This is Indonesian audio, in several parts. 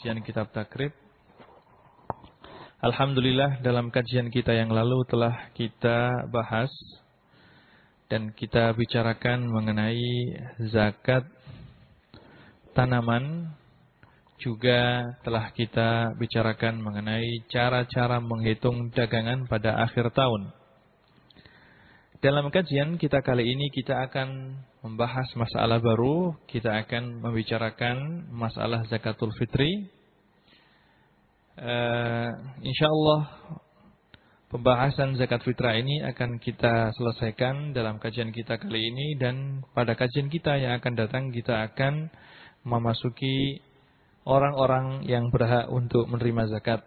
kajian kitab takrib. Alhamdulillah dalam kajian kita yang lalu telah kita bahas dan kita bicarakan mengenai zakat tanaman juga telah kita bicarakan mengenai cara-cara menghitung dagangan pada akhir tahun. Dalam kajian kita kali ini kita akan membahas masalah baru, kita akan membicarakan masalah zakatul fitri. Uh, InsyaAllah pembahasan zakat fitrah ini akan kita selesaikan dalam kajian kita kali ini dan pada kajian kita yang akan datang kita akan memasuki orang-orang yang berhak untuk menerima zakat.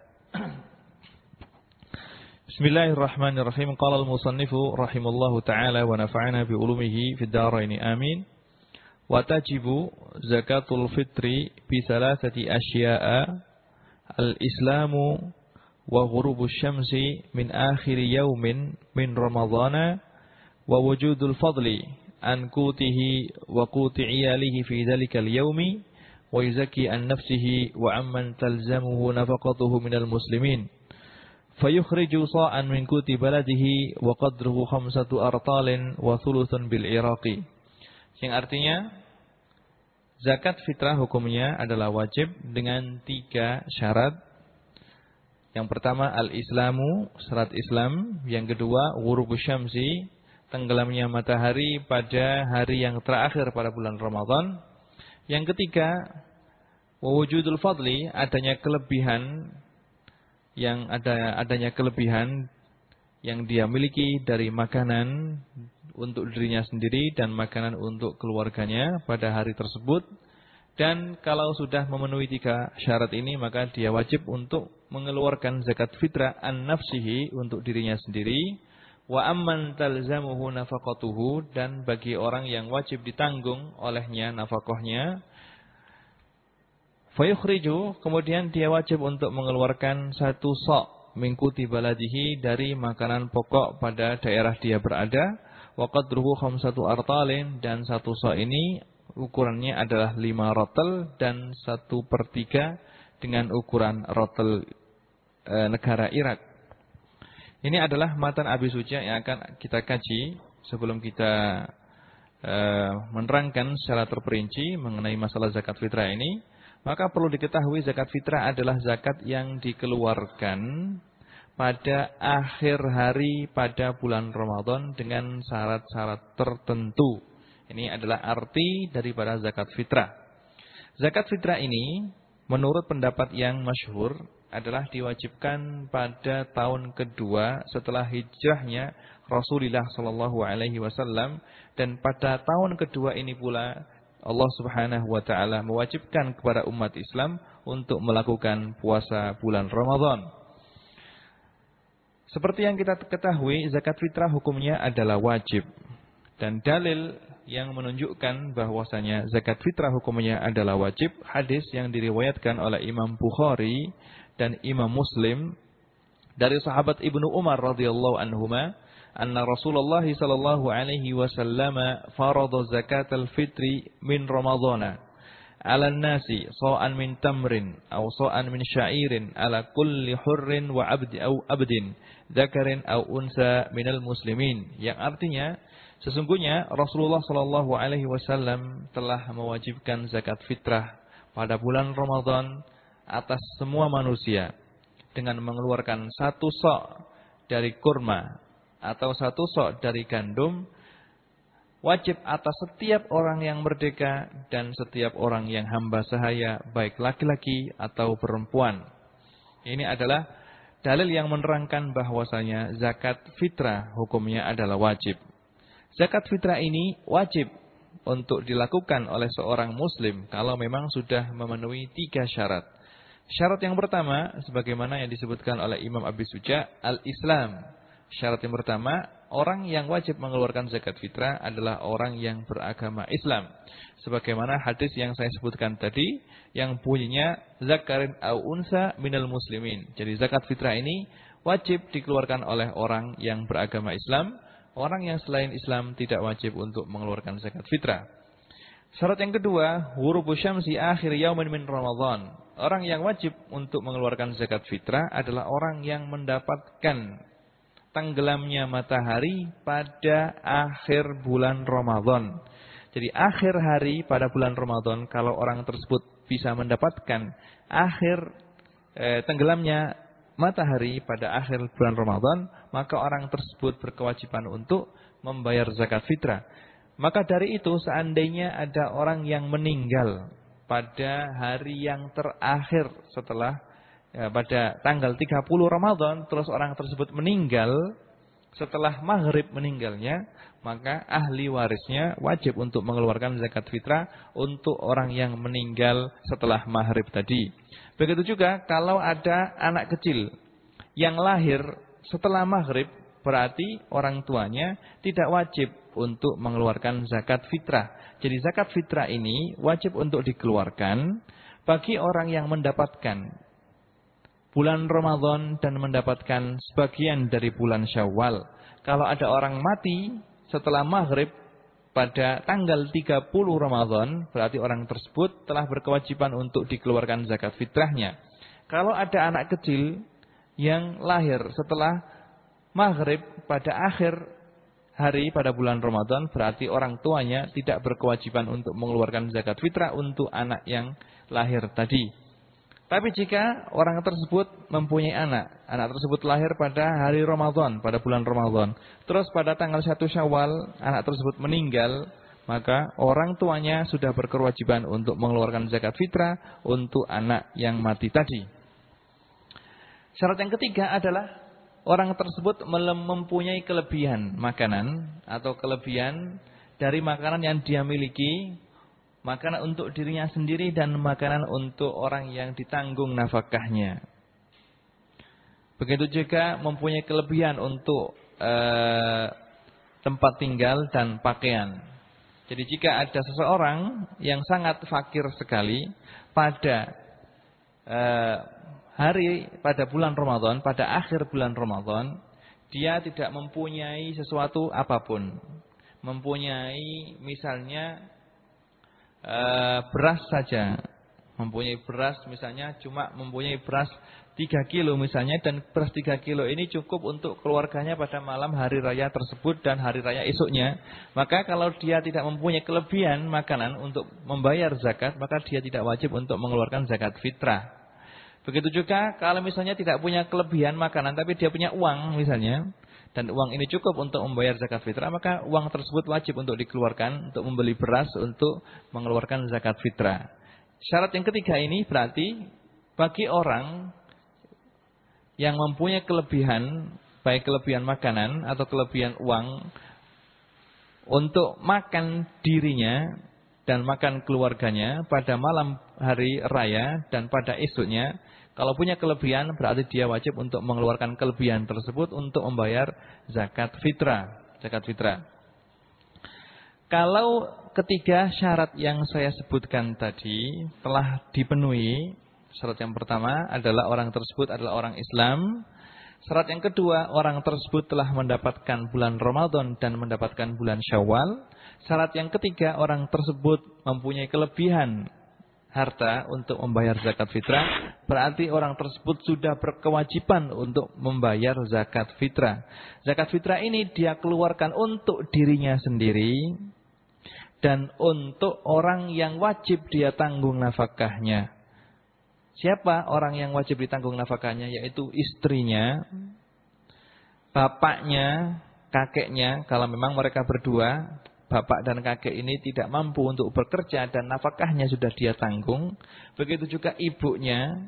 Bismillahirrahmanirrahim. Qala al-musannifu rahimallahu taala wa nafa'ana bi ulumihi fid dharain amin. Wa tajibu zakatul fitri bi thalathati asya'a al-islamu wa ghurubu syamsi min akhir yaumin min ramadhana wa wujudul fadli an qutihi wa quti iyalihi fi dhalika al-yaumi wa yuzakki an nafsihi wa fayukhriju sa'an min kuti baladihi wa qadruhu khamsatu artalin wa bil iraqi. Yang artinya zakat fitrah hukumnya adalah wajib dengan tiga syarat. Yang pertama al-islamu, syarat Islam. Yang kedua ghurubus syamsi, tenggelamnya matahari pada hari yang terakhir pada bulan Ramadan. Yang ketiga wujudul fadli, adanya kelebihan yang ada adanya kelebihan yang dia miliki dari makanan untuk dirinya sendiri dan makanan untuk keluarganya pada hari tersebut. Dan kalau sudah memenuhi tiga syarat ini maka dia wajib untuk mengeluarkan zakat fitrah an nafsihi untuk dirinya sendiri. Wa amman talzamuhu nafaqatuhu dan bagi orang yang wajib ditanggung olehnya nafkahnya Fayukhriju, kemudian dia wajib untuk mengeluarkan satu sok mengikuti baladihi dari makanan pokok pada daerah dia berada. Wa qadruhu khamsatu artalin dan satu sok ini ukurannya adalah lima rotel dan satu per tiga dengan ukuran rotel e, negara Irak. Ini adalah matan Abi Suja yang akan kita kaji sebelum kita e, menerangkan secara terperinci mengenai masalah zakat fitrah ini. Maka perlu diketahui zakat fitrah adalah zakat yang dikeluarkan pada akhir hari pada bulan Ramadan dengan syarat-syarat tertentu. Ini adalah arti daripada zakat fitrah. Zakat fitrah ini menurut pendapat yang masyhur adalah diwajibkan pada tahun kedua setelah hijrahnya Rasulullah Shallallahu Alaihi Wasallam dan pada tahun kedua ini pula Allah Subhanahu wa taala mewajibkan kepada umat Islam untuk melakukan puasa bulan Ramadan. Seperti yang kita ketahui, zakat fitrah hukumnya adalah wajib. Dan dalil yang menunjukkan bahwasanya zakat fitrah hukumnya adalah wajib, hadis yang diriwayatkan oleh Imam Bukhari dan Imam Muslim dari sahabat Ibnu Umar radhiyallahu anhuma anna Rasulullah sallallahu alaihi wasallam farada zakatal fitri min Ramadhana. Ala nasi sa'an min tamrin aw sa'an min sya'irin ala kulli hurrin wa abdi aw abdin dzakarin aw unsa minal muslimin. Yang artinya sesungguhnya Rasulullah sallallahu alaihi wasallam telah mewajibkan zakat fitrah pada bulan Ramadan atas semua manusia dengan mengeluarkan satu sok dari kurma atau satu sok dari gandum wajib atas setiap orang yang merdeka dan setiap orang yang hamba sahaya baik laki-laki atau perempuan. Ini adalah dalil yang menerangkan bahwasanya zakat fitrah hukumnya adalah wajib. Zakat fitrah ini wajib untuk dilakukan oleh seorang muslim kalau memang sudah memenuhi tiga syarat. Syarat yang pertama sebagaimana yang disebutkan oleh Imam Abi Suja al-Islam Syarat yang pertama, orang yang wajib mengeluarkan zakat fitrah adalah orang yang beragama Islam. Sebagaimana hadis yang saya sebutkan tadi, yang bunyinya zakarin au unsa minal muslimin. Jadi zakat fitrah ini wajib dikeluarkan oleh orang yang beragama Islam, orang yang selain Islam tidak wajib untuk mengeluarkan zakat fitrah. Syarat yang kedua, hurubu syamsi akhir yaumin min Ramadan. Orang yang wajib untuk mengeluarkan zakat fitrah adalah orang yang mendapatkan tenggelamnya matahari pada akhir bulan Ramadan. Jadi akhir hari pada bulan Ramadan kalau orang tersebut bisa mendapatkan akhir eh, tenggelamnya matahari pada akhir bulan Ramadan, maka orang tersebut berkewajiban untuk membayar zakat fitrah. Maka dari itu seandainya ada orang yang meninggal pada hari yang terakhir setelah ya, pada tanggal 30 Ramadan terus orang tersebut meninggal setelah maghrib meninggalnya maka ahli warisnya wajib untuk mengeluarkan zakat fitrah untuk orang yang meninggal setelah maghrib tadi. Begitu juga kalau ada anak kecil yang lahir setelah maghrib, berarti orang tuanya tidak wajib untuk mengeluarkan zakat fitrah. Jadi zakat fitrah ini wajib untuk dikeluarkan bagi orang yang mendapatkan bulan Ramadan dan mendapatkan sebagian dari bulan Syawal. Kalau ada orang mati setelah maghrib pada tanggal 30 Ramadan, berarti orang tersebut telah berkewajiban untuk dikeluarkan zakat fitrahnya. Kalau ada anak kecil yang lahir setelah maghrib pada akhir hari pada bulan Ramadan, berarti orang tuanya tidak berkewajiban untuk mengeluarkan zakat fitrah untuk anak yang lahir tadi. Tapi jika orang tersebut mempunyai anak, anak tersebut lahir pada hari Ramadan, pada bulan Ramadan. Terus pada tanggal 1 Syawal, anak tersebut meninggal, maka orang tuanya sudah berkewajiban untuk mengeluarkan zakat fitrah untuk anak yang mati tadi. Syarat yang ketiga adalah orang tersebut mempunyai kelebihan makanan atau kelebihan dari makanan yang dia miliki makanan untuk dirinya sendiri dan makanan untuk orang yang ditanggung nafkahnya. Begitu juga mempunyai kelebihan untuk eh, tempat tinggal dan pakaian. Jadi jika ada seseorang yang sangat fakir sekali pada eh, hari pada bulan Ramadan, pada akhir bulan Ramadan, dia tidak mempunyai sesuatu apa pun. Mempunyai misalnya Eh, beras saja. Mempunyai beras misalnya cuma mempunyai beras 3 kilo misalnya dan beras 3 kilo ini cukup untuk keluarganya pada malam hari raya tersebut dan hari raya esoknya. Maka kalau dia tidak mempunyai kelebihan makanan untuk membayar zakat, maka dia tidak wajib untuk mengeluarkan zakat fitrah. Begitu juga kalau misalnya tidak punya kelebihan makanan tapi dia punya uang misalnya, dan uang ini cukup untuk membayar zakat fitrah, maka uang tersebut wajib untuk dikeluarkan untuk membeli beras untuk mengeluarkan zakat fitrah. Syarat yang ketiga ini berarti bagi orang yang mempunyai kelebihan, baik kelebihan makanan atau kelebihan uang untuk makan dirinya dan makan keluarganya pada malam hari raya dan pada esoknya kalau punya kelebihan berarti dia wajib untuk mengeluarkan kelebihan tersebut untuk membayar zakat fitrah. Zakat fitrah. Kalau ketiga syarat yang saya sebutkan tadi telah dipenuhi, syarat yang pertama adalah orang tersebut adalah orang Islam. Syarat yang kedua, orang tersebut telah mendapatkan bulan Ramadan dan mendapatkan bulan Syawal. Syarat yang ketiga, orang tersebut mempunyai kelebihan harta untuk membayar zakat fitrah, berarti orang tersebut sudah berkewajiban untuk membayar zakat fitrah. Zakat fitrah ini dia keluarkan untuk dirinya sendiri dan untuk orang yang wajib dia tanggung nafkahnya. Siapa orang yang wajib ditanggung nafkahnya? Yaitu istrinya, bapaknya, kakeknya, kalau memang mereka berdua, bapak dan kakek ini tidak mampu untuk bekerja dan nafkahnya sudah dia tanggung, begitu juga ibunya,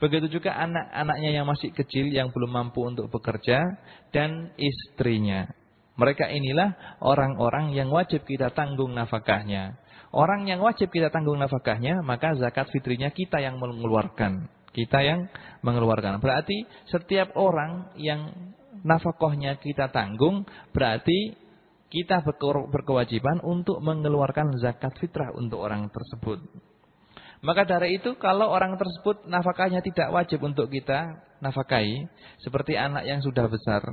begitu juga anak-anaknya yang masih kecil yang belum mampu untuk bekerja dan istrinya. Mereka inilah orang-orang yang wajib kita tanggung nafkahnya. Orang yang wajib kita tanggung nafkahnya, maka zakat fitrinya kita yang mengeluarkan. Kita yang mengeluarkan. Berarti setiap orang yang nafkahnya kita tanggung, berarti kita berkewajiban untuk mengeluarkan zakat fitrah untuk orang tersebut. Maka dari itu kalau orang tersebut nafkahnya tidak wajib untuk kita nafkahi, seperti anak yang sudah besar.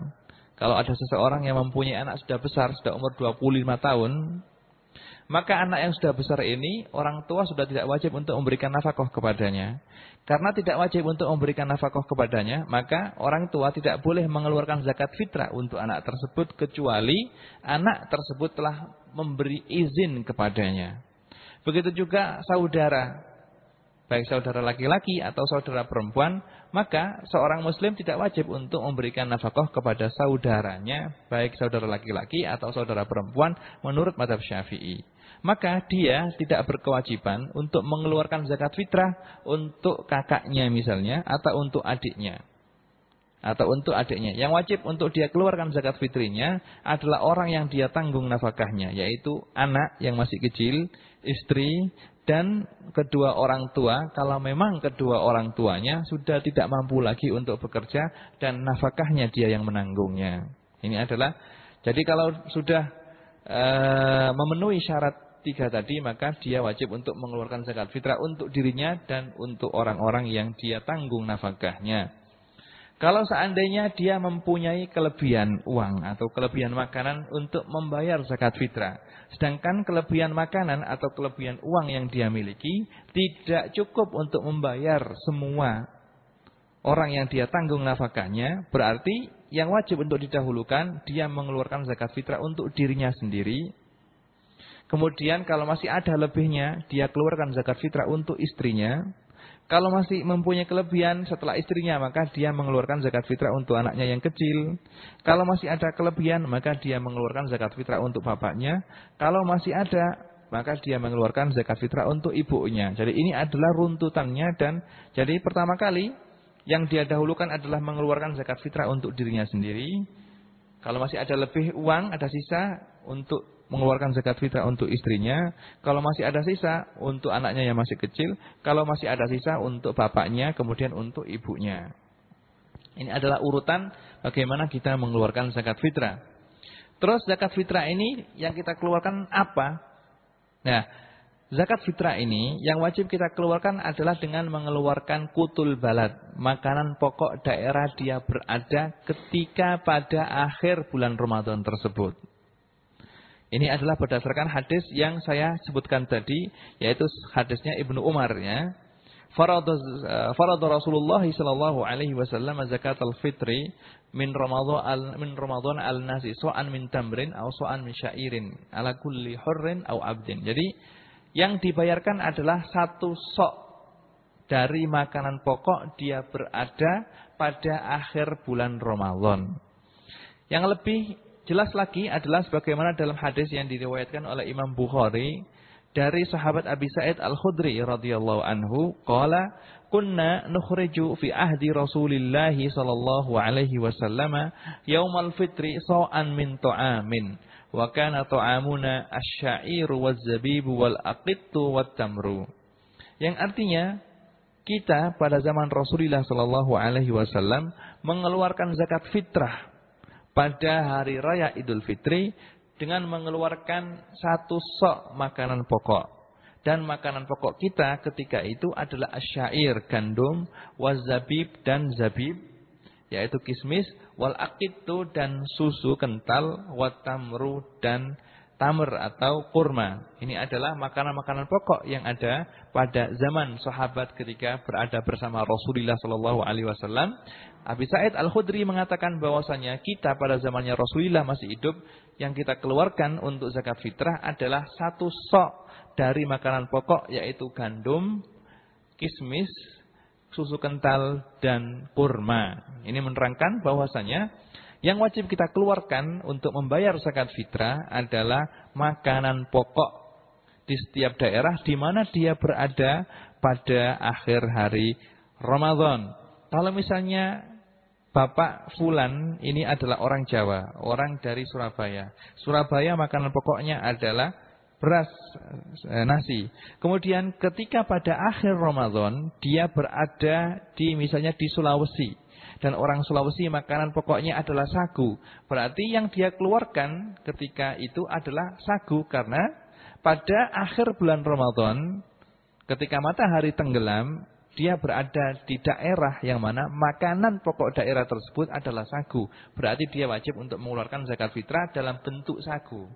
Kalau ada seseorang yang mempunyai anak sudah besar, sudah umur 25 tahun, maka anak yang sudah besar ini, orang tua sudah tidak wajib untuk memberikan nafkah kepadanya. Karena tidak wajib untuk memberikan nafkah kepadanya, maka orang tua tidak boleh mengeluarkan zakat fitrah untuk anak tersebut, kecuali anak tersebut telah memberi izin kepadanya. Begitu juga saudara, baik saudara laki-laki atau saudara perempuan, maka seorang muslim tidak wajib untuk memberikan nafkah kepada saudaranya, baik saudara laki-laki atau saudara perempuan menurut madhab syafi'i. Maka dia tidak berkewajiban untuk mengeluarkan zakat fitrah untuk kakaknya misalnya, atau untuk adiknya. Atau untuk adiknya. Yang wajib untuk dia keluarkan zakat fitrinya adalah orang yang dia tanggung nafkahnya, yaitu anak yang masih kecil, istri, dan kedua orang tua kalau memang kedua orang tuanya sudah tidak mampu lagi untuk bekerja dan nafkahnya dia yang menanggungnya. Ini adalah jadi kalau sudah e, memenuhi syarat tiga tadi maka dia wajib untuk mengeluarkan zakat fitrah untuk dirinya dan untuk orang-orang yang dia tanggung nafkahnya. Kalau seandainya dia mempunyai kelebihan uang atau kelebihan makanan untuk membayar zakat fitrah. Sedangkan kelebihan makanan atau kelebihan uang yang dia miliki tidak cukup untuk membayar semua orang yang dia tanggung nafkahnya. Berarti yang wajib untuk didahulukan dia mengeluarkan zakat fitrah untuk dirinya sendiri. Kemudian kalau masih ada lebihnya dia keluarkan zakat fitrah untuk istrinya. Kalau masih mempunyai kelebihan setelah istrinya, maka dia mengeluarkan zakat fitrah untuk anaknya yang kecil. Kalau masih ada kelebihan, maka dia mengeluarkan zakat fitrah untuk bapaknya. Kalau masih ada, maka dia mengeluarkan zakat fitrah untuk ibunya. Jadi ini adalah runtutannya dan jadi pertama kali yang dia dahulukan adalah mengeluarkan zakat fitrah untuk dirinya sendiri. Kalau masih ada lebih uang, ada sisa untuk mengeluarkan zakat fitrah untuk istrinya, kalau masih ada sisa untuk anaknya yang masih kecil, kalau masih ada sisa untuk bapaknya, kemudian untuk ibunya. Ini adalah urutan bagaimana kita mengeluarkan zakat fitrah. Terus zakat fitrah ini yang kita keluarkan apa? Nah, zakat fitrah ini yang wajib kita keluarkan adalah dengan mengeluarkan kutul balad, makanan pokok daerah dia berada ketika pada akhir bulan Ramadan tersebut. Ini adalah berdasarkan hadis yang saya sebutkan tadi, yaitu hadisnya Ibnu Umar ya. Faradu eh, Rasulullah sallallahu alaihi wasallam zakat al-fitri min Ramadan al min Ramadan al-nasi so'an min tamrin atau so'an min syairin ala kulli hurrin au abdin. Jadi yang dibayarkan adalah satu sok dari makanan pokok dia berada pada akhir bulan Ramadan. Yang lebih jelas lagi adalah sebagaimana dalam hadis yang diriwayatkan oleh Imam Bukhari dari sahabat Abi Sa'id Al-Khudri radhiyallahu anhu qala kunna nukhriju fi ahdi Rasulillah sallallahu alaihi wasallam yaumal fitri sa'an min ta'amin wa kana ta'amuna asy-sya'ir waz-zabib wal aqittu wat tamru yang artinya kita pada zaman Rasulullah sallallahu alaihi wasallam mengeluarkan zakat fitrah pada hari raya Idul Fitri dengan mengeluarkan satu sok makanan pokok. Dan makanan pokok kita ketika itu adalah asyair, gandum, wazabib dan zabib, yaitu kismis, wal dan susu kental, watamru dan tamr atau kurma. Ini adalah makanan-makanan pokok yang ada pada zaman sahabat ketika berada bersama Rasulullah Shallallahu Alaihi Wasallam Abi Sa'id Al-Khudri mengatakan bahwasanya kita pada zamannya Rasulullah masih hidup yang kita keluarkan untuk zakat fitrah adalah satu sok dari makanan pokok yaitu gandum, kismis, susu kental dan kurma. Ini menerangkan bahwasanya yang wajib kita keluarkan untuk membayar zakat fitrah adalah makanan pokok di setiap daerah di mana dia berada pada akhir hari Ramadan. Kalau misalnya Bapak Fulan ini adalah orang Jawa, orang dari Surabaya. Surabaya makanan pokoknya adalah beras eh, nasi. Kemudian ketika pada akhir Ramadan dia berada di misalnya di Sulawesi dan orang Sulawesi makanan pokoknya adalah sagu. Berarti yang dia keluarkan ketika itu adalah sagu karena pada akhir bulan Ramadan ketika matahari tenggelam dia berada di daerah yang mana makanan pokok daerah tersebut adalah sagu. Berarti dia wajib untuk mengeluarkan zakat fitrah dalam bentuk sagu.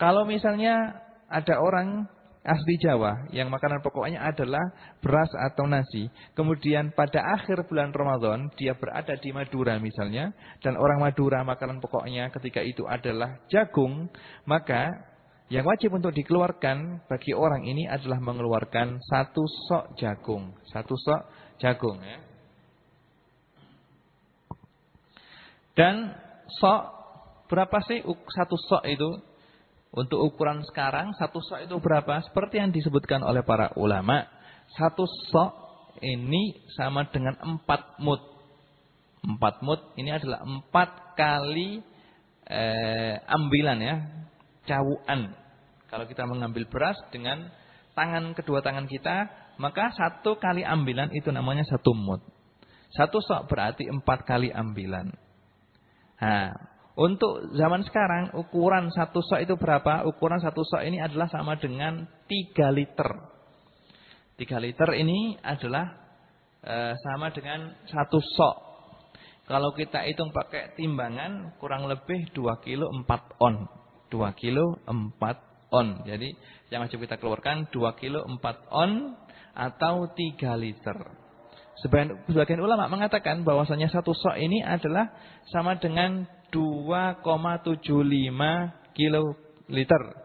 Kalau misalnya ada orang asli Jawa yang makanan pokoknya adalah beras atau nasi. Kemudian pada akhir bulan Ramadan dia berada di Madura misalnya. Dan orang Madura makanan pokoknya ketika itu adalah jagung. Maka yang wajib untuk dikeluarkan bagi orang ini adalah mengeluarkan satu sok jagung. Satu sok jagung. Ya. Dan sok, berapa sih satu sok itu? Untuk ukuran sekarang, satu sok itu berapa? Seperti yang disebutkan oleh para ulama. Satu sok ini sama dengan empat mut. Empat mut ini adalah empat kali eh, ambilan ya. Cawuan kalau kita mengambil beras dengan tangan kedua tangan kita, maka satu kali ambilan itu namanya satu mut. Satu sok berarti empat kali ambilan. Nah, untuk zaman sekarang ukuran satu sok itu berapa? Ukuran satu sok ini adalah sama dengan tiga liter. Tiga liter ini adalah e, sama dengan satu sok. Kalau kita hitung pakai timbangan kurang lebih dua kilo empat on. dua kilo empat on. Jadi yang wajib kita keluarkan 2 kilo 4 on atau 3 liter. Sebagian, sebagian ulama mengatakan bahwasanya satu sok ini adalah sama dengan 2,75 kilo liter.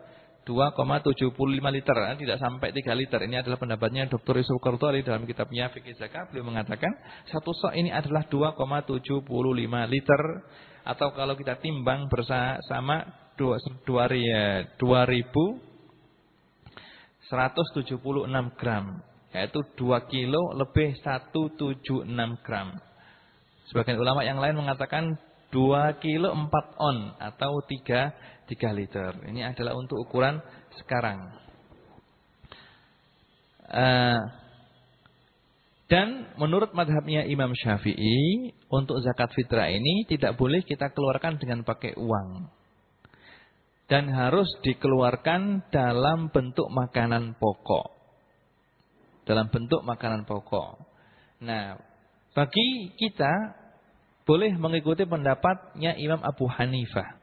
2,75 liter, eh, tidak sampai 3 liter. Ini adalah pendapatnya Dr. Yusuf Qartoli dalam kitabnya Fikih Zakat. Beliau mengatakan satu sok ini adalah 2,75 liter. Atau kalau kita timbang bersama 2176 gram yaitu 2 kilo lebih 176 gram. Sebagian ulama yang lain mengatakan 2 kilo 4 on atau 3 3 liter. Ini adalah untuk ukuran sekarang. Uh, dan menurut madhabnya Imam Syafi'i untuk zakat fitrah ini tidak boleh kita keluarkan dengan pakai uang dan harus dikeluarkan dalam bentuk makanan pokok. Dalam bentuk makanan pokok. Nah, bagi kita boleh mengikuti pendapatnya Imam Abu Hanifah.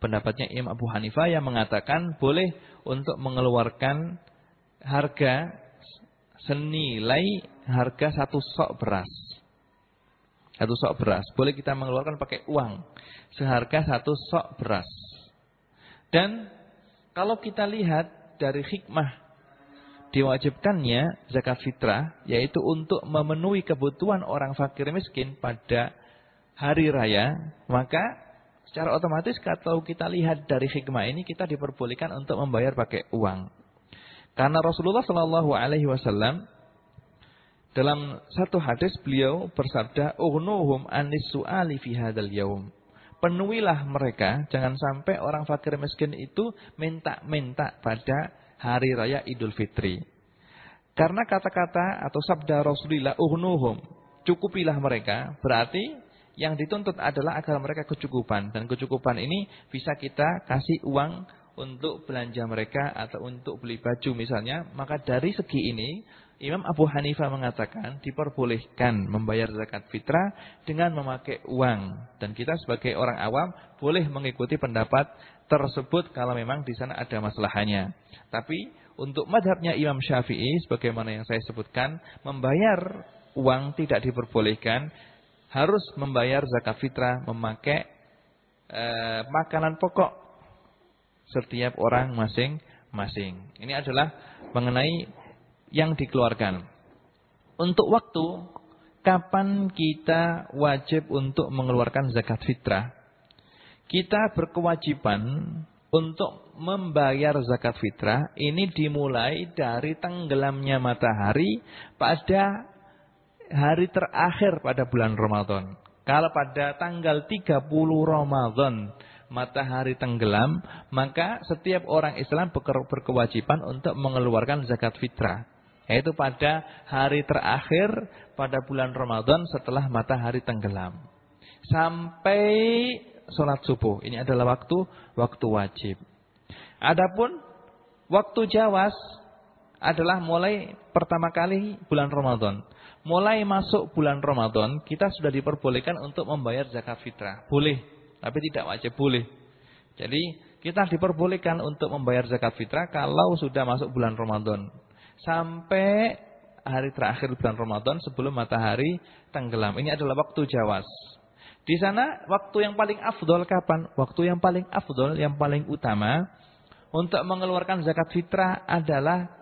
Pendapatnya Imam Abu Hanifah yang mengatakan boleh untuk mengeluarkan harga senilai harga satu sok beras. Satu sok beras. Boleh kita mengeluarkan pakai uang. Seharga satu sok beras. Dan kalau kita lihat dari hikmah diwajibkannya zakat fitrah yaitu untuk memenuhi kebutuhan orang fakir miskin pada hari raya, maka secara otomatis kalau kita lihat dari hikmah ini kita diperbolehkan untuk membayar pakai uang. Karena Rasulullah Shallallahu alaihi wasallam dalam satu hadis beliau bersabda, "Ughnuhum anis su'ali fi hadzal yaum." penuhilah mereka. Jangan sampai orang fakir miskin itu minta-minta pada hari raya Idul Fitri. Karena kata-kata atau sabda Rasulullah uhnuhum, cukupilah mereka, berarti yang dituntut adalah agar mereka kecukupan. Dan kecukupan ini bisa kita kasih uang untuk belanja mereka atau untuk beli baju misalnya. Maka dari segi ini Imam Abu Hanifah mengatakan diperbolehkan membayar zakat fitrah dengan memakai uang. Dan kita sebagai orang awam boleh mengikuti pendapat tersebut kalau memang di sana ada masalahnya. Tapi untuk madhabnya Imam Syafi'i, sebagaimana yang saya sebutkan, membayar uang tidak diperbolehkan. Harus membayar zakat fitrah memakai eh, makanan pokok setiap orang masing-masing. Ini adalah mengenai yang dikeluarkan. Untuk waktu, kapan kita wajib untuk mengeluarkan zakat fitrah? Kita berkewajiban untuk membayar zakat fitrah ini dimulai dari tenggelamnya matahari pada hari terakhir pada bulan Ramadan. Kalau pada tanggal 30 Ramadan matahari tenggelam, maka setiap orang Islam berkewajiban untuk mengeluarkan zakat fitrah. Yaitu pada hari terakhir pada bulan Ramadan setelah matahari tenggelam. Sampai sholat subuh. Ini adalah waktu waktu wajib. Adapun waktu jawas adalah mulai pertama kali bulan Ramadan. Mulai masuk bulan Ramadan, kita sudah diperbolehkan untuk membayar zakat fitrah. Boleh, tapi tidak wajib boleh. Jadi, kita diperbolehkan untuk membayar zakat fitrah kalau sudah masuk bulan Ramadan. Sampai hari terakhir bulan Ramadan sebelum matahari tenggelam. Ini adalah waktu jawas. Di sana waktu yang paling afdol kapan? Waktu yang paling afdol, yang paling utama untuk mengeluarkan zakat fitrah adalah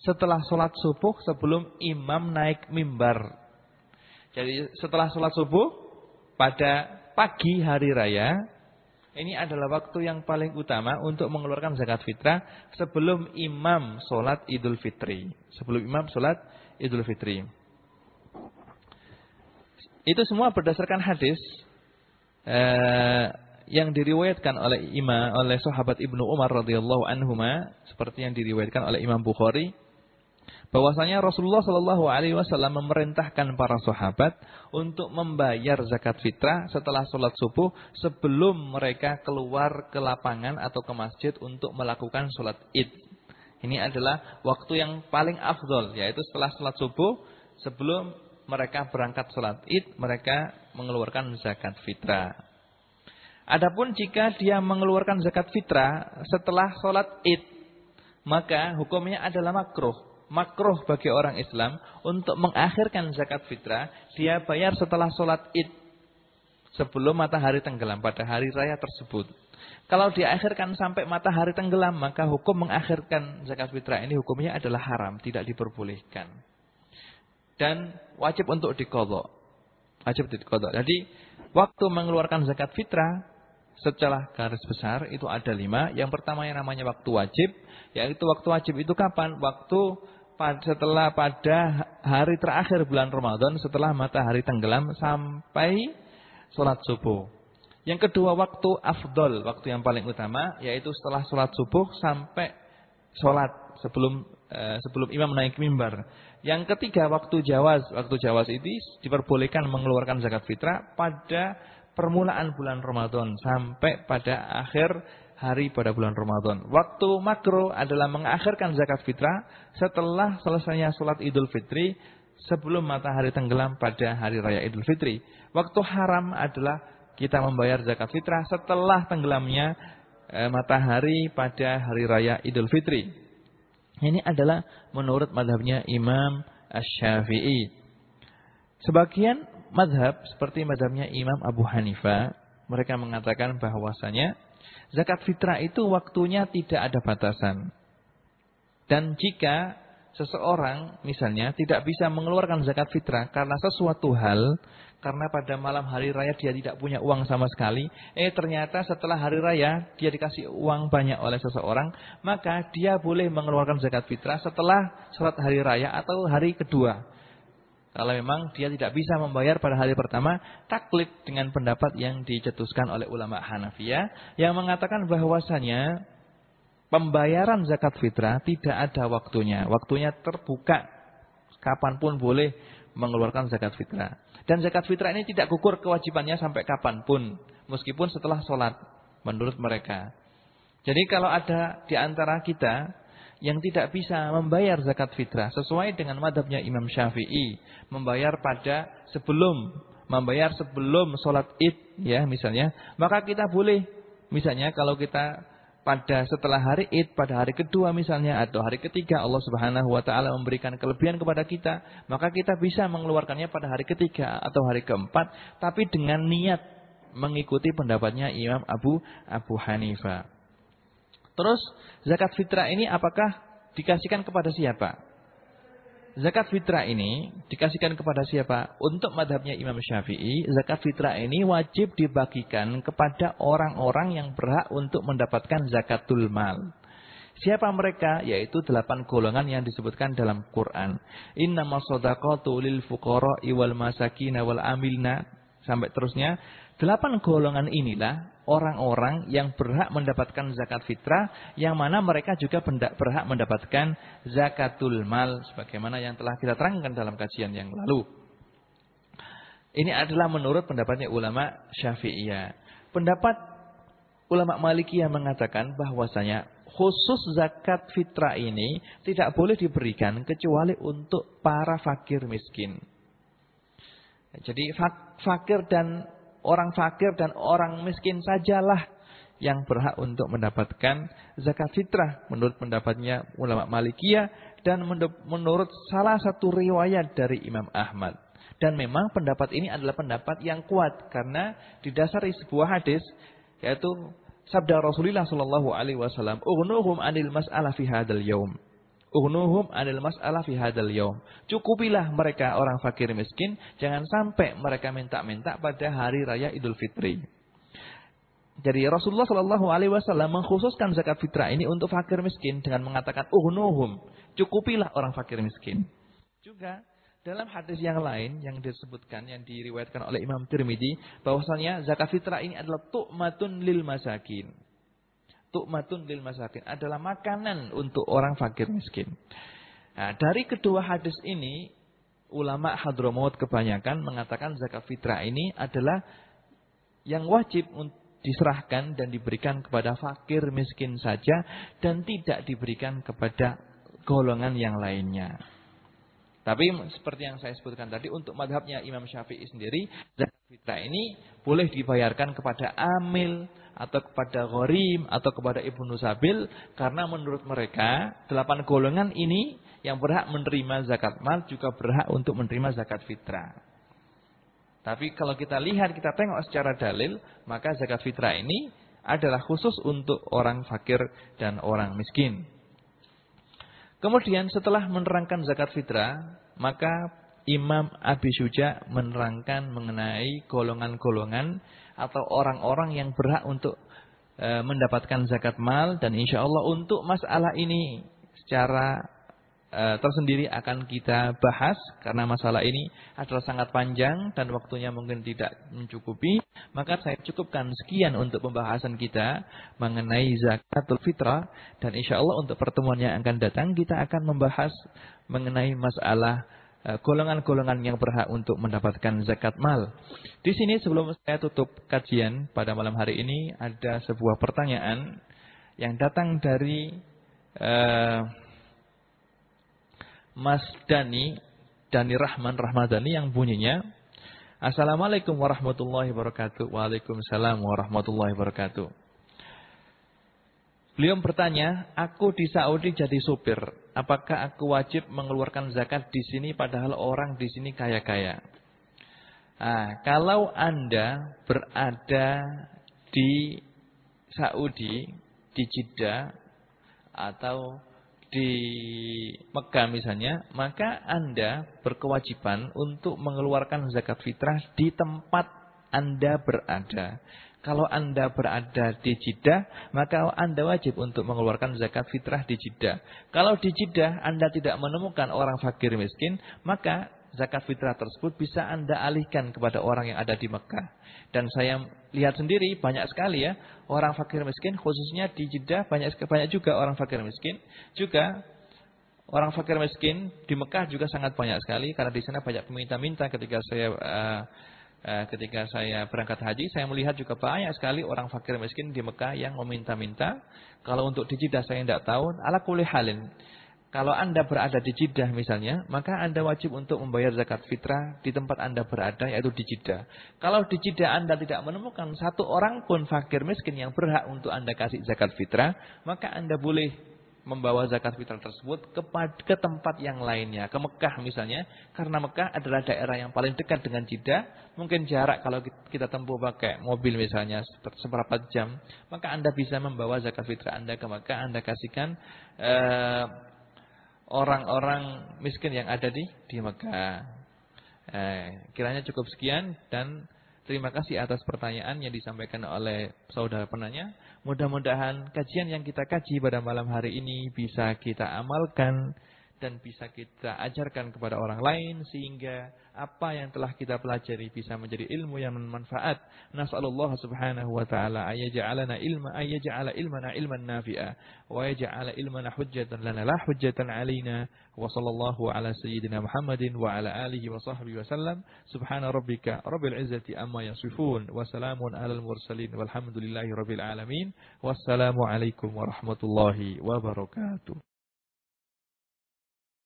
setelah sholat subuh sebelum imam naik mimbar. Jadi setelah sholat subuh pada pagi hari raya ini adalah waktu yang paling utama untuk mengeluarkan zakat fitrah sebelum imam sholat idul fitri. Sebelum imam sholat idul fitri. Itu semua berdasarkan hadis eh, yang diriwayatkan oleh imam oleh sahabat Ibnu Umar radhiyallahu anhu seperti yang diriwayatkan oleh Imam Bukhari bahwasanya Rasulullah Shallallahu Alaihi Wasallam memerintahkan para sahabat untuk membayar zakat fitrah setelah sholat subuh sebelum mereka keluar ke lapangan atau ke masjid untuk melakukan sholat id. Ini adalah waktu yang paling afdol, yaitu setelah sholat subuh sebelum mereka berangkat sholat id, mereka mengeluarkan zakat fitrah. Adapun jika dia mengeluarkan zakat fitrah setelah sholat id, maka hukumnya adalah makruh makruh bagi orang Islam untuk mengakhirkan zakat fitrah, dia bayar setelah sholat id. Sebelum matahari tenggelam pada hari raya tersebut. Kalau diakhirkan sampai matahari tenggelam, maka hukum mengakhirkan zakat fitrah ini hukumnya adalah haram, tidak diperbolehkan. Dan wajib untuk dikodok. Wajib dikodok. Jadi, waktu mengeluarkan zakat fitrah, secara garis besar itu ada lima. Yang pertama yang namanya waktu wajib. Yaitu waktu wajib itu kapan? Waktu setelah pada hari terakhir bulan Ramadan setelah matahari tenggelam sampai sholat subuh. Yang kedua waktu afdol, waktu yang paling utama yaitu setelah sholat subuh sampai sholat sebelum eh, sebelum imam naik mimbar. Yang ketiga waktu jawas, waktu jawas ini diperbolehkan mengeluarkan zakat fitrah pada permulaan bulan Ramadan sampai pada akhir hari pada bulan Ramadan. Waktu makro adalah mengakhirkan zakat fitrah setelah selesainya sholat idul fitri sebelum matahari tenggelam pada hari raya idul fitri. Waktu haram adalah kita membayar zakat fitrah setelah tenggelamnya eh, matahari pada hari raya idul fitri. Ini adalah menurut madhabnya Imam Ash-Syafi'i. Sebagian madhab seperti madhabnya Imam Abu Hanifah. Mereka mengatakan bahwasanya Zakat fitrah itu waktunya tidak ada batasan. Dan jika seseorang misalnya tidak bisa mengeluarkan zakat fitrah karena sesuatu hal, karena pada malam hari raya dia tidak punya uang sama sekali, eh ternyata setelah hari raya dia dikasih uang banyak oleh seseorang, maka dia boleh mengeluarkan zakat fitrah setelah sholat hari raya atau hari kedua. Kalau memang dia tidak bisa membayar pada hari pertama, taklid dengan pendapat yang dicetuskan oleh ulama Hanafiyah yang mengatakan bahwasanya pembayaran zakat fitrah tidak ada waktunya. Waktunya terbuka kapan pun boleh mengeluarkan zakat fitrah. Dan zakat fitrah ini tidak gugur kewajibannya sampai kapan pun, meskipun setelah sholat menurut mereka. Jadi kalau ada di antara kita yang tidak bisa membayar zakat fitrah sesuai dengan madhabnya Imam Syafi'i. Membayar pada sebelum membayar sebelum sholat id ya misalnya. Maka kita boleh misalnya kalau kita pada setelah hari id pada hari kedua misalnya atau hari ketiga Allah Subhanahu wa taala memberikan kelebihan kepada kita maka kita bisa mengeluarkannya pada hari ketiga atau hari keempat tapi dengan niat mengikuti pendapatnya Imam Abu Abu Hanifah Terus zakat fitrah ini apakah dikasihkan kepada siapa? Zakat fitrah ini dikasihkan kepada siapa? Untuk madhabnya Imam Syafi'i, zakat fitrah ini wajib dibagikan kepada orang-orang yang berhak untuk mendapatkan zakatul mal. Siapa mereka? Yaitu delapan golongan yang disebutkan dalam Quran. Inna masodaqatu lil fuqara iwal masakin wal amilna. Sampai terusnya. Delapan golongan inilah orang-orang yang berhak mendapatkan zakat fitrah yang mana mereka juga berhak mendapatkan zakatul mal sebagaimana yang telah kita terangkan dalam kajian yang lalu. Ini adalah menurut pendapatnya ulama Syafi'iyah. Pendapat ulama Malikiyah mengatakan bahwasanya khusus zakat fitrah ini tidak boleh diberikan kecuali untuk para fakir miskin. Jadi fakir dan orang fakir dan orang miskin sajalah yang berhak untuk mendapatkan zakat fitrah menurut pendapatnya ulama Malikiyah dan menurut salah satu riwayat dari Imam Ahmad. Dan memang pendapat ini adalah pendapat yang kuat karena didasari sebuah hadis yaitu sabda Rasulullah sallallahu alaihi wasallam, "Ughnuhum 'anil mas'alah fi hadzal yaum." Ughnuhum 'anil mas'alah fi hadzal yaum. Cukupilah mereka orang fakir miskin, jangan sampai mereka minta-minta pada hari raya Idul Fitri. Jadi Rasulullah Shallallahu Alaihi Wasallam mengkhususkan zakat fitrah ini untuk fakir miskin dengan mengatakan uhnuhum, cukupilah orang fakir miskin. Juga dalam hadis yang lain yang disebutkan yang diriwayatkan oleh Imam Tirmidzi bahwasanya zakat fitrah ini adalah tu'matun lil masakin. Tu'matun lil masakin adalah makanan untuk orang fakir miskin. Nah, dari kedua hadis ini ulama Hadramaut kebanyakan mengatakan zakat fitrah ini adalah yang wajib diserahkan dan diberikan kepada fakir miskin saja dan tidak diberikan kepada golongan yang lainnya. Tapi seperti yang saya sebutkan tadi untuk madhabnya Imam Syafi'i sendiri zakat fitrah ini boleh dibayarkan kepada amil atau kepada ghorim atau kepada ibnu sabil karena menurut mereka delapan golongan ini yang berhak menerima zakat mal juga berhak untuk menerima zakat fitrah. Tapi kalau kita lihat, kita tengok secara dalil, maka zakat fitrah ini adalah khusus untuk orang fakir dan orang miskin. Kemudian setelah menerangkan zakat fitrah, maka Imam Abi Syuja menerangkan mengenai golongan-golongan atau orang-orang yang berhak untuk e, mendapatkan zakat mal dan insya Allah untuk masalah ini secara Eh, tersendiri akan kita bahas karena masalah ini adalah sangat panjang dan waktunya mungkin tidak mencukupi. Maka saya cukupkan sekian untuk pembahasan kita mengenai zakatul fitrah dan insya Allah untuk pertemuan yang akan datang kita akan membahas mengenai masalah eh, golongan-golongan yang berhak untuk mendapatkan zakat mal. Di sini sebelum saya tutup kajian pada malam hari ini ada sebuah pertanyaan yang datang dari uh, Mas Dani, Dani Rahman Rahmadani yang bunyinya Assalamualaikum warahmatullahi wabarakatuh. Waalaikumsalam warahmatullahi wabarakatuh. Beliau bertanya, aku di Saudi jadi supir, apakah aku wajib mengeluarkan zakat di sini padahal orang di sini kaya-kaya? Nah, kalau Anda berada di Saudi, di Jeddah atau di Mekah misalnya, maka Anda berkewajiban untuk mengeluarkan zakat fitrah di tempat Anda berada. Kalau Anda berada di Jeddah, maka Anda wajib untuk mengeluarkan zakat fitrah di Jeddah. Kalau di Jeddah Anda tidak menemukan orang fakir miskin, maka zakat fitrah tersebut bisa Anda alihkan kepada orang yang ada di Mekah. Dan saya lihat sendiri banyak sekali ya orang fakir miskin khususnya di Jeddah banyak banyak juga orang fakir miskin. Juga orang fakir miskin di Mekah juga sangat banyak sekali karena di sana banyak peminta-minta ketika saya uh, uh, ketika saya berangkat haji saya melihat juga banyak sekali orang fakir miskin di Mekah yang meminta-minta. Kalau untuk di Jeddah saya tidak tahu. Ala kulli halin kalau Anda berada di Jeddah misalnya, maka Anda wajib untuk membayar zakat fitrah di tempat Anda berada, yaitu di Jeddah. Kalau di Jeddah Anda tidak menemukan satu orang pun fakir miskin yang berhak untuk Anda kasih zakat fitrah, maka Anda boleh membawa zakat fitrah tersebut ke, tempat yang lainnya, ke Mekah misalnya, karena Mekah adalah daerah yang paling dekat dengan Jeddah, mungkin jarak kalau kita tempuh pakai mobil misalnya seberapa jam, maka Anda bisa membawa zakat fitrah Anda ke Mekah, Anda kasihkan eh, orang-orang miskin yang ada di di Mekah. Eh, kiranya cukup sekian dan terima kasih atas pertanyaan yang disampaikan oleh saudara penanya. Mudah-mudahan kajian yang kita kaji pada malam hari ini bisa kita amalkan dan bisa kita ajarkan kepada orang lain sehingga apa yang telah kita pelajari bisa menjadi ilmu yang bermanfaat. Nas'alullah subhanahu wa ta'ala ayyaj'alana ilma ayyaj'ala ilmana ilman nafi'a wa yaj'ala ilmana hujjatan lana la hujjatan alaina wa sallallahu ala sayyidina Muhammadin wa ala alihi wa sahbihi wa sallam subhana rabbika rabbil izzati amma yasifun wa salamun alal mursalin walhamdulillahi rabbil alamin wassalamu alaikum warahmatullahi wabarakatuh